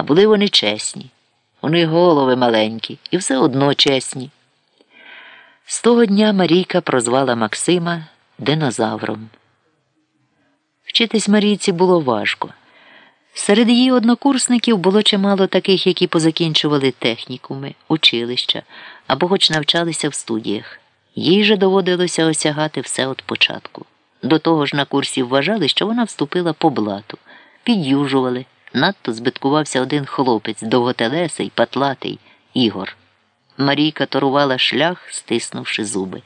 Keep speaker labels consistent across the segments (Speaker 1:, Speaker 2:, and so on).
Speaker 1: А були вони чесні. Них голови маленькі і все одно чесні. З того дня Марійка прозвала Максима динозавром. Вчитись Марійці було важко. Серед її однокурсників було чимало таких, які позакінчували технікуми, училища або хоч навчалися в студіях. Їй же доводилося осягати все від початку. До того ж на курсі вважали, що вона вступила по блату, підюжували. Надто збиткувався один хлопець, довготелесий, патлатий Ігор. Марійка торувала шлях, стиснувши зуби.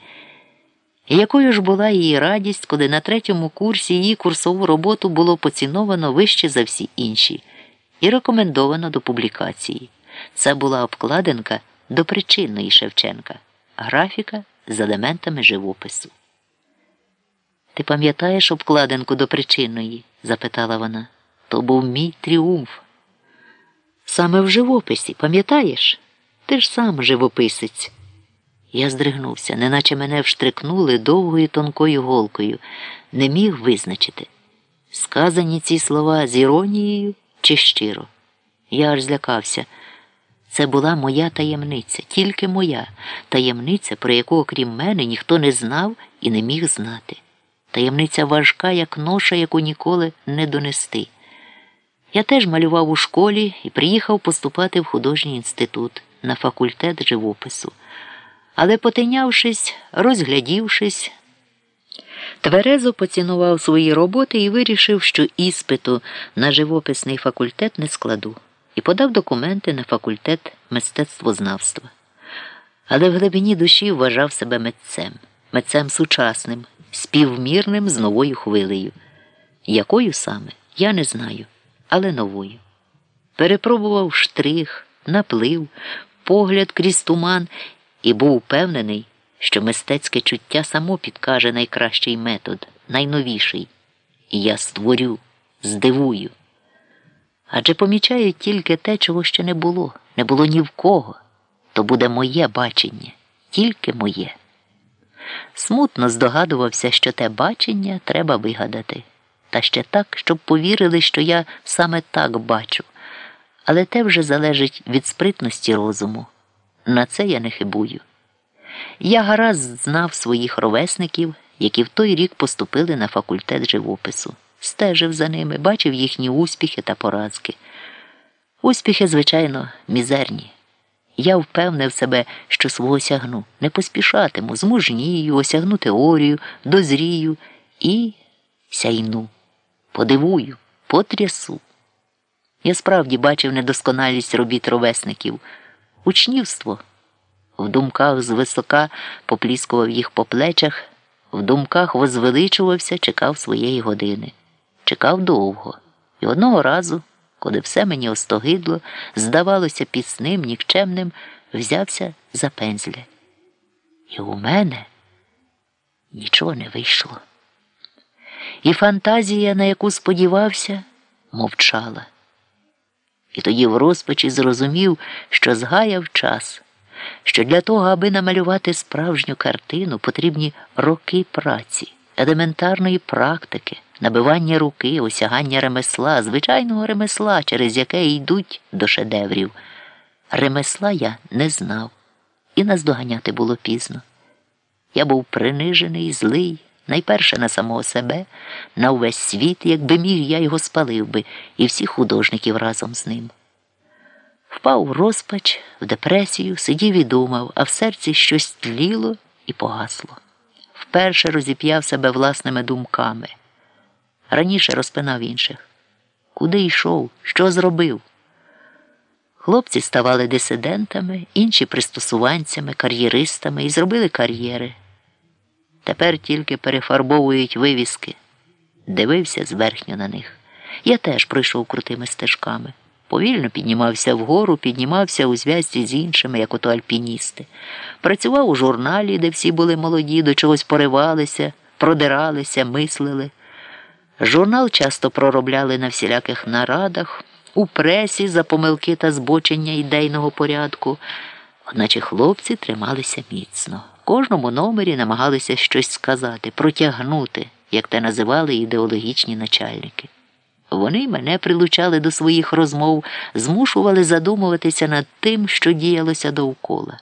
Speaker 1: Якою ж була її радість, коли на третьому курсі її курсову роботу було поціновано вище за всі інші і рекомендовано до публікації. Це була обкладинка до причинної Шевченка, графіка з елементами живопису. Ти пам'ятаєш обкладинку до причинної? запитала вона. То був мій тріумф. Саме в живописі, пам'ятаєш? Ти ж сам живописець. Я здригнувся, неначе мене вштрикнули довгою тонкою голкою, не міг визначити. Сказані ці слова з іронією чи щиро. Я аж злякався. Це була моя таємниця, тільки моя таємниця, про яку, окрім мене, ніхто не знав і не міг знати. Таємниця важка, як ноша, яку ніколи не донести. Я теж малював у школі і приїхав поступати в художній інститут на факультет живопису. Але, потинявшись, розглядівшись, тверезо поцінував свої роботи і вирішив, що іспиту на живописний факультет не складу, і подав документи на факультет мистецтвознавства. Але в глибині душі вважав себе митцем, митцем сучасним, співмірним з новою хвилею. Якою саме, я не знаю, але новою. Перепробував штрих, наплив, погляд крізь туман і був впевнений, що мистецьке чуття само підкаже найкращий метод, найновіший. І я створю, здивую. Адже помічаю тільки те, чого ще не було, не було ні в кого, то буде моє бачення, тільки моє. Смутно здогадувався, що те бачення треба вигадати, та ще так, щоб повірили, що я саме так бачу. Але те вже залежить від спритності розуму. На це я не хибую. Я гаразд знав своїх ровесників, які в той рік поступили на факультет живопису, стежив за ними, бачив їхні успіхи та поразки. Успіхи, звичайно, мізерні. Я впевнив себе, що свого сягну, не поспішатиму, змужнію, осягну теорію, дозрію і сяйну, подивую, потрясу. Я справді бачив недосконалість робіт ровесників, учнівство. В думках звисока попліскував їх по плечах, в думках возвеличувався, чекав своєї години, чекав довго. І одного разу, коли все мені остогидло, здавалося пісним, нікчемним, взявся за пензля. І у мене нічого не вийшло. І фантазія, на яку сподівався, мовчала. І тоді в розпачі зрозумів, що згаяв час, що для того, аби намалювати справжню картину, потрібні роки праці, елементарної практики, набивання руки, осягання ремесла, звичайного ремесла, через яке йдуть до шедеврів. Ремесла я не знав, і наздоганяти було пізно. Я був принижений, злий, найперше на самого себе, на увесь світ, якби міг, я його спалив би, і всіх художників разом з ним. Впав в розпач, в депресію, сидів і думав, а в серці щось тліло і погасло. Вперше розіп'яв себе власними думками. Раніше розпинав інших. Куди йшов? Що зробив? Хлопці ставали дисидентами, інші пристосуванцями, кар'єристами і зробили кар'єри. Тепер тільки перефарбовують вивіски. Дивився зверхньо на них. Я теж пройшов крутими стежками. Повільно піднімався вгору, піднімався у зв'язці з іншими, як ото альпіністи. Працював у журналі, де всі були молоді, до чогось поривалися, продиралися, мислили. Журнал часто проробляли на всіляких нарадах, у пресі за помилки та збочення ідейного порядку, одначе хлопці трималися міцно. Кожному номері намагалися щось сказати, протягнути, як те називали ідеологічні начальники. Вони мене прилучали до своїх розмов, змушували задумуватися над тим, що діялося довкола.